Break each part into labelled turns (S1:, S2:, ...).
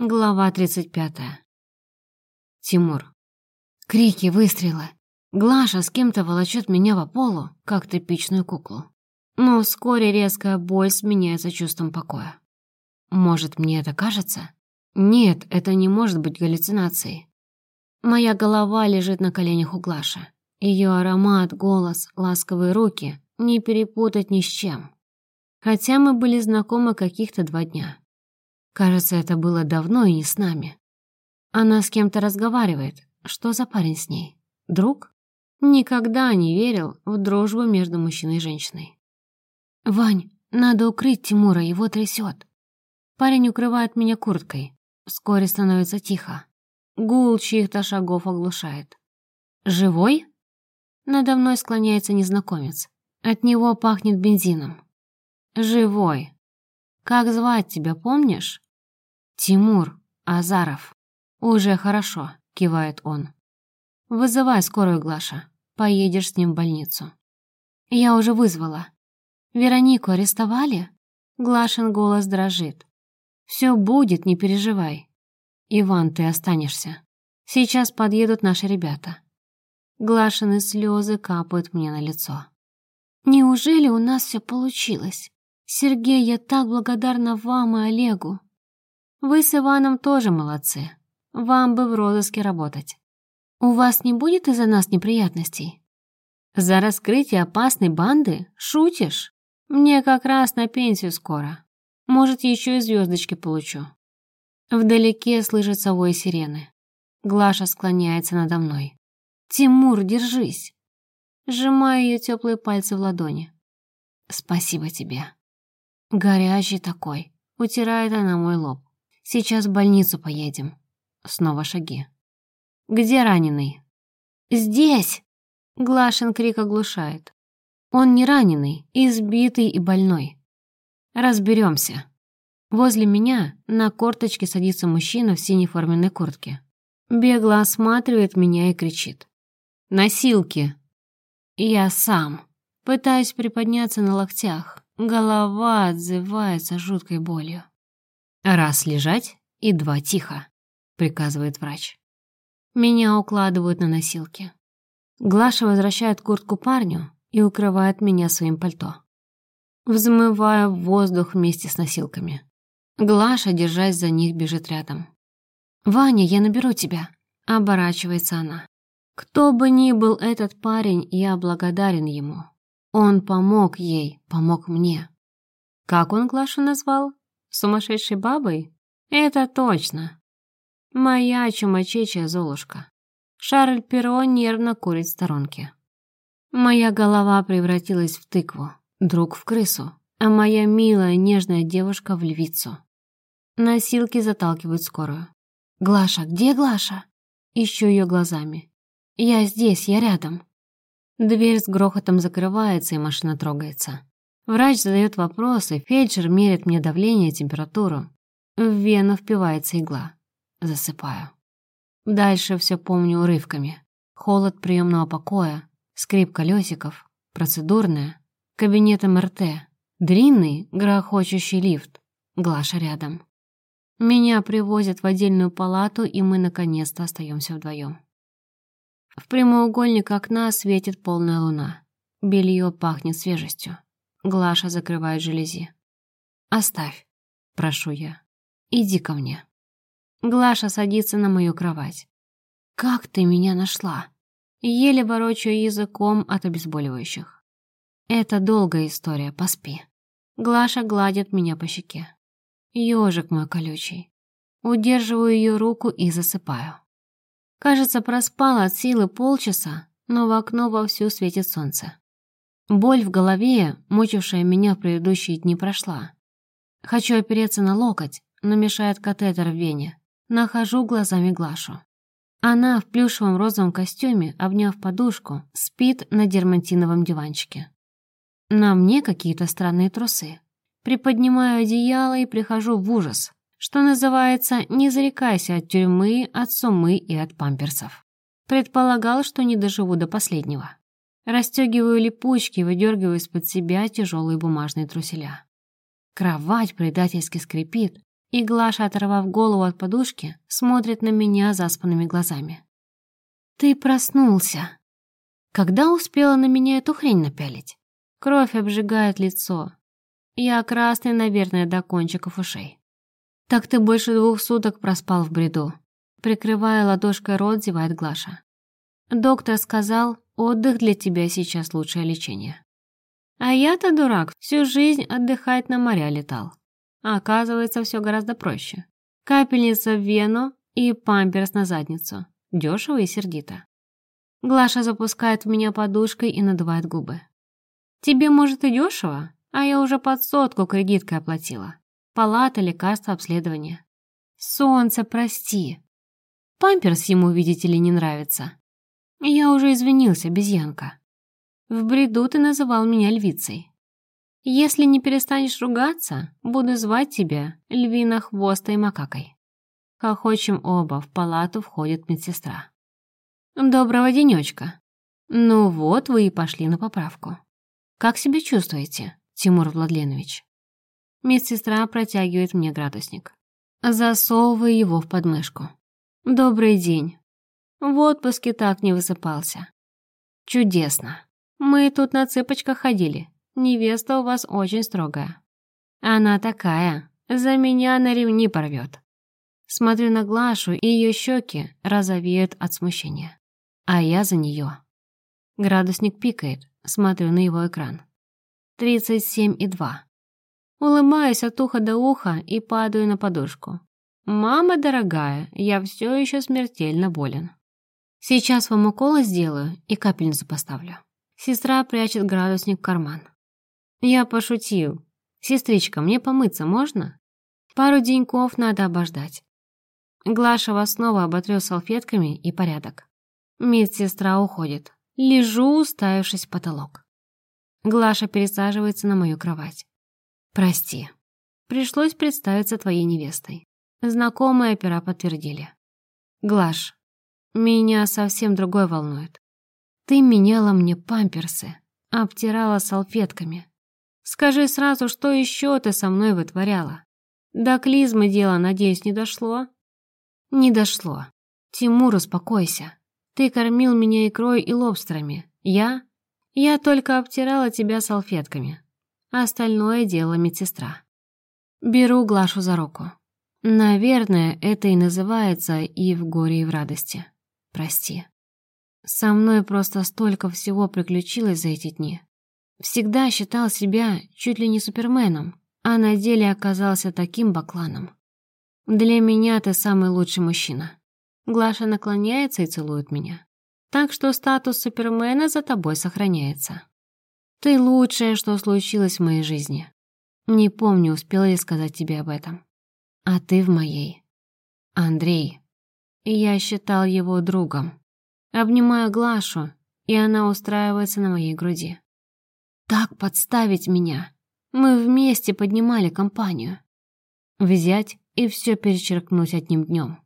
S1: Глава 35. Тимур. Крики, выстрелы. Глаша с кем-то волочет меня по полу, как типичную куклу. Но вскоре резкая боль сменяется чувством покоя. Может, мне это кажется? Нет, это не может быть галлюцинацией. Моя голова лежит на коленях у Глаши. Ее аромат, голос, ласковые руки не перепутать ни с чем. Хотя мы были знакомы каких-то два дня. Кажется, это было давно и не с нами. Она с кем-то разговаривает. Что за парень с ней? Друг? Никогда не верил в дружбу между мужчиной и женщиной. «Вань, надо укрыть Тимура, его трясет. Парень укрывает меня курткой. Вскоре становится тихо. Гул чьих-то шагов оглушает. «Живой?» Надо мной склоняется незнакомец. От него пахнет бензином. «Живой. Как звать тебя, помнишь?» «Тимур Азаров». «Уже хорошо», — кивает он. «Вызывай скорую, Глаша. Поедешь с ним в больницу». «Я уже вызвала». «Веронику арестовали?» Глашин голос дрожит. «Все будет, не переживай. Иван, ты останешься. Сейчас подъедут наши ребята». Глашины слезы капают мне на лицо. «Неужели у нас все получилось? Сергей, я так благодарна вам и Олегу. Вы с Иваном тоже молодцы. Вам бы в розыске работать. У вас не будет из-за нас неприятностей? За раскрытие опасной банды? Шутишь? Мне как раз на пенсию скоро. Может, еще и звездочки получу. Вдалеке слышатся вой сирены. Глаша склоняется надо мной. «Тимур, держись!» Сжимаю ее теплые пальцы в ладони. «Спасибо тебе». Горячий такой. Утирает она мой лоб. Сейчас в больницу поедем. Снова шаги. Где раненый? Здесь! Глашин крик оглушает. Он не раненый, избитый и больной. Разберемся. Возле меня на корточке садится мужчина в синей форменной куртке. Бегло осматривает меня и кричит. «Носилки!» Я сам. Пытаюсь приподняться на локтях. Голова отзывается жуткой болью. «Раз лежать и два тихо», — приказывает врач. Меня укладывают на носилки. Глаша возвращает куртку парню и укрывает меня своим пальто. Взмывая в воздух вместе с носилками. Глаша, держась за них, бежит рядом. «Ваня, я наберу тебя», — оборачивается она. Кто бы ни был этот парень, я благодарен ему. Он помог ей, помог мне. Как он Глашу назвал? Сумасшедшей бабой? Это точно. Моя чумачечья Золушка. Шарль Перо нервно курит в сторонке. Моя голова превратилась в тыкву, друг в крысу, а моя милая нежная девушка в львицу. Носилки заталкивают скорую. «Глаша, где Глаша?» Ищу ее глазами. «Я здесь, я рядом». Дверь с грохотом закрывается, и машина трогается. Врач задает вопросы, фельдшер мерит мне давление и температуру. В вену впивается игла. Засыпаю. Дальше все помню урывками. Холод приемного покоя, скрип колесиков, процедурная, кабинет МРТ, длинный, грохочущий лифт, Глаша рядом. Меня привозят в отдельную палату, и мы наконец-то остаемся вдвоем. В прямоугольник окна светит полная луна. Белье пахнет свежестью. Глаша закрывает жалюзи. «Оставь», — прошу я. «Иди ко мне». Глаша садится на мою кровать. «Как ты меня нашла?» Еле ворочаю языком от обезболивающих. «Это долгая история, поспи». Глаша гладит меня по щеке. Ёжик мой колючий. Удерживаю ее руку и засыпаю. Кажется, проспала от силы полчаса, но в окно вовсю светит солнце. Боль в голове, мучившая меня в предыдущие дни, прошла. Хочу опереться на локоть, но мешает катетер в вене. Нахожу глазами Глашу. Она в плюшевом розовом костюме, обняв подушку, спит на дермантиновом диванчике. На мне какие-то странные трусы. Приподнимаю одеяло и прихожу в ужас, что называется «не зарекайся от тюрьмы, от сумы и от памперсов». Предполагал, что не доживу до последнего. Растегиваю липучки и выдергиваю из-под себя тяжелые бумажные труселя. Кровать предательски скрипит, и Глаша, оторвав голову от подушки, смотрит на меня заспанными глазами. «Ты проснулся!» Когда успела на меня эту хрень напялить? Кровь обжигает лицо. Я красный, наверное, до кончиков ушей. «Так ты больше двух суток проспал в бреду», прикрывая ладошкой рот, зевает Глаша. «Доктор сказал, отдых для тебя сейчас лучшее лечение». А я-то дурак, всю жизнь отдыхать на моря летал. А оказывается, все гораздо проще. Капельница в вену и памперс на задницу. Дешево и сердито. Глаша запускает в меня подушкой и надувает губы. «Тебе, может, и дешево, а я уже под сотку кредиткой оплатила. Палата, лекарства, обследование. Солнце, прости. Памперс ему, видите ли, не нравится. Я уже извинился, обезьянка. В бреду ты называл меня львицей. Если не перестанешь ругаться, буду звать тебя львинохвостой макакой. Хохочем оба, в палату входит медсестра. Доброго денечка. Ну вот вы и пошли на поправку. Как себя чувствуете, Тимур Владленович? Медсестра протягивает мне градусник. Засовываю его в подмышку. Добрый день. В отпуске так не высыпался. Чудесно. Мы тут на цыпочках ходили. Невеста у вас очень строгая. Она такая, за меня на ремни порвет. Смотрю на Глашу, и ее щеки розовеют от смущения. А я за нее. Градусник пикает, смотрю на его экран. Тридцать семь и два. Улыбаюсь от уха до уха и падаю на подушку. «Мама дорогая, я все еще смертельно болен. Сейчас вам уколы сделаю и капельницу поставлю». Сестра прячет градусник в карман. Я пошутил. «Сестричка, мне помыться можно?» Пару деньков надо обождать. Глаша снова оботрет салфетками и порядок. Медсестра уходит. Лежу, уставившись в потолок. Глаша пересаживается на мою кровать. «Прости. Пришлось представиться твоей невестой. Знакомые опера подтвердили. Глаш, меня совсем другой волнует. Ты меняла мне памперсы, обтирала салфетками. Скажи сразу, что еще ты со мной вытворяла? До клизмы дело, надеюсь, не дошло? Не дошло. Тимур, успокойся. Ты кормил меня икрой и лобстерами. Я? Я только обтирала тебя салфетками. Остальное дело медсестра. Беру Глашу за руку. Наверное, это и называется и в горе, и в радости. Прости. Со мной просто столько всего приключилось за эти дни. Всегда считал себя чуть ли не суперменом, а на деле оказался таким бакланом. Для меня ты самый лучший мужчина. Глаша наклоняется и целует меня. Так что статус супермена за тобой сохраняется. Ты лучшее, что случилось в моей жизни. Не помню, успела ли сказать тебе об этом. А ты в моей. Андрей. Я считал его другом. Обнимаю Глашу, и она устраивается на моей груди. Так подставить меня. Мы вместе поднимали компанию. Взять и все перечеркнуть одним днем.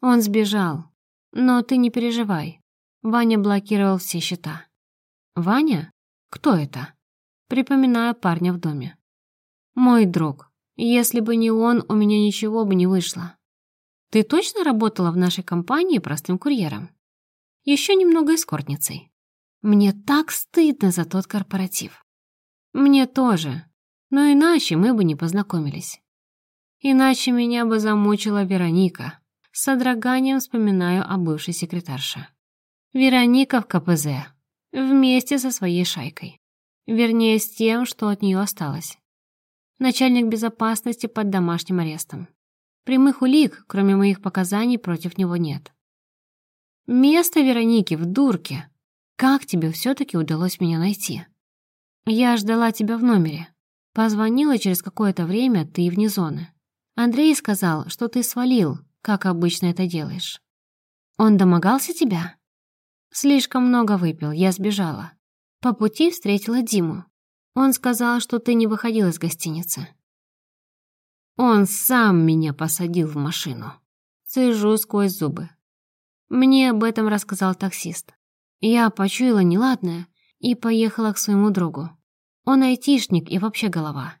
S1: Он сбежал, но ты не переживай. Ваня блокировал все счета. Ваня? Кто это? Припоминаю парня в доме. Мой друг. Если бы не он, у меня ничего бы не вышло. Ты точно работала в нашей компании простым курьером? еще немного эскортницей. Мне так стыдно за тот корпоратив. Мне тоже, но иначе мы бы не познакомились. Иначе меня бы замучила Вероника. С содроганием вспоминаю о бывшей секретарше. Вероника в КПЗ. Вместе со своей шайкой. Вернее, с тем, что от нее осталось. Начальник безопасности под домашним арестом. Прямых улик, кроме моих показаний, против него нет. Место Вероники в дурке. Как тебе все-таки удалось меня найти? Я ждала тебя в номере. Позвонила через какое-то время, ты вне зоны. Андрей сказал, что ты свалил, как обычно это делаешь. Он домогался тебя? Слишком много выпил, я сбежала. По пути встретила Диму. Он сказал, что ты не выходил из гостиницы. Он сам меня посадил в машину. Цежу сквозь зубы. Мне об этом рассказал таксист. Я почуяла неладное и поехала к своему другу. Он айтишник и вообще голова.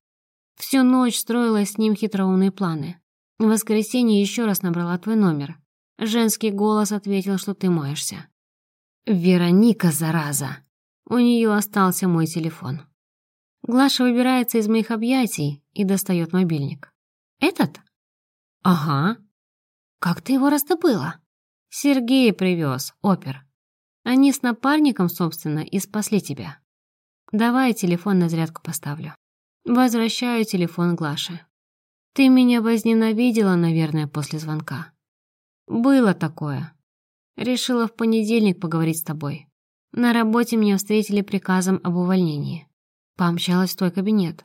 S1: Всю ночь строила с ним хитроумные планы. В воскресенье еще раз набрала твой номер. Женский голос ответил, что ты моешься. Вероника, зараза. У нее остался мой телефон. Глаша выбирается из моих объятий и достает мобильник. «Этот?» «Ага». «Как ты его раздобыла?» «Сергей привез, опер. Они с напарником, собственно, и спасли тебя. Давай телефон на зарядку поставлю». Возвращаю телефон Глаше. «Ты меня возненавидела, наверное, после звонка». «Было такое. Решила в понедельник поговорить с тобой. На работе меня встретили приказом об увольнении. Помчалась в твой кабинет.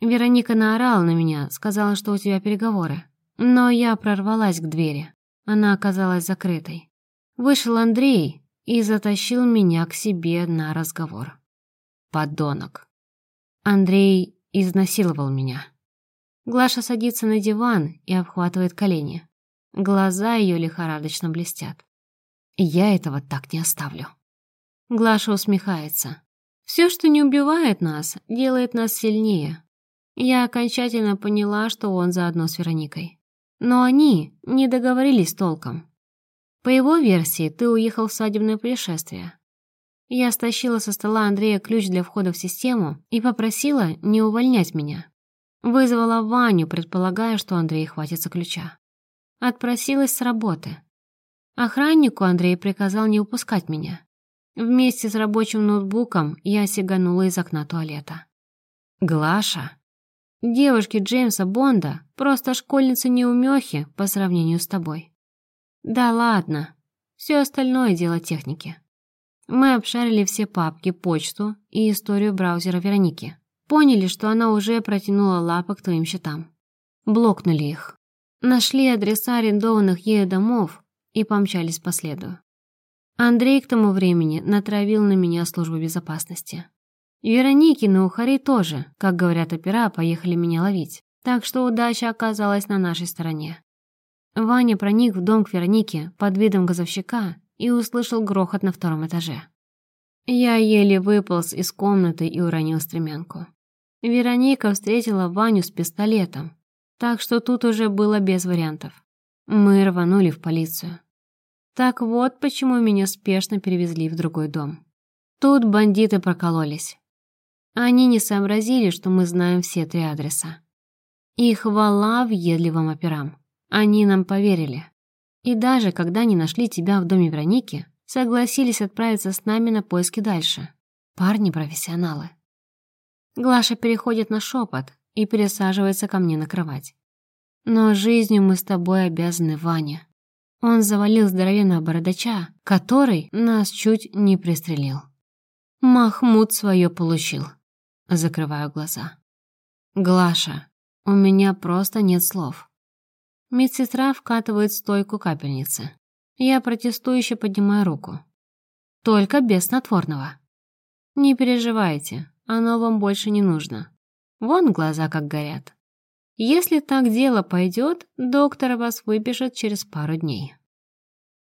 S1: Вероника наорала на меня, сказала, что у тебя переговоры. Но я прорвалась к двери. Она оказалась закрытой. Вышел Андрей и затащил меня к себе на разговор. Подонок. Андрей изнасиловал меня. Глаша садится на диван и обхватывает колени. Глаза ее лихорадочно блестят. Я этого так не оставлю. Глаша усмехается. Все, что не убивает нас, делает нас сильнее. Я окончательно поняла, что он заодно с Вероникой. Но они не договорились толком. По его версии, ты уехал в свадебное путешествие. Я стащила со стола Андрея ключ для входа в систему и попросила не увольнять меня. Вызвала Ваню, предполагая, что Андрей хватится ключа. Отпросилась с работы. Охраннику Андрей приказал не упускать меня. Вместе с рабочим ноутбуком я сиганула из окна туалета. Глаша. Девушки Джеймса Бонда просто школьницы-неумехи по сравнению с тобой. Да ладно, все остальное дело техники. Мы обшарили все папки, почту и историю браузера Вероники. Поняли, что она уже протянула лапы к твоим счетам. Блокнули их. Нашли адреса арендованных ею домов и помчались по следу. Андрей к тому времени натравил на меня службу безопасности. Вероники на Ухари тоже, как говорят опера, поехали меня ловить, так что удача оказалась на нашей стороне. Ваня проник в дом к Веронике под видом газовщика и услышал грохот на втором этаже. Я еле выполз из комнаты и уронил стремянку. Вероника встретила Ваню с пистолетом, так что тут уже было без вариантов. Мы рванули в полицию. Так вот, почему меня спешно перевезли в другой дом. Тут бандиты прокололись. Они не сообразили, что мы знаем все три адреса. И хвала въедливым операм. Они нам поверили. И даже когда не нашли тебя в доме Вероники, согласились отправиться с нами на поиски дальше. Парни-профессионалы. Глаша переходит на шепот и пересаживается ко мне на кровать. Но жизнью мы с тобой обязаны Ване. Он завалил здоровенного бородача, который нас чуть не пристрелил. Махмуд свое получил. Закрываю глаза. Глаша, у меня просто нет слов. Медсестра вкатывает стойку капельницы. Я протестующе поднимаю руку. Только без снотворного. Не переживайте, оно вам больше не нужно. Вон глаза как горят. Если так дело пойдет, доктор вас выпишет через пару дней.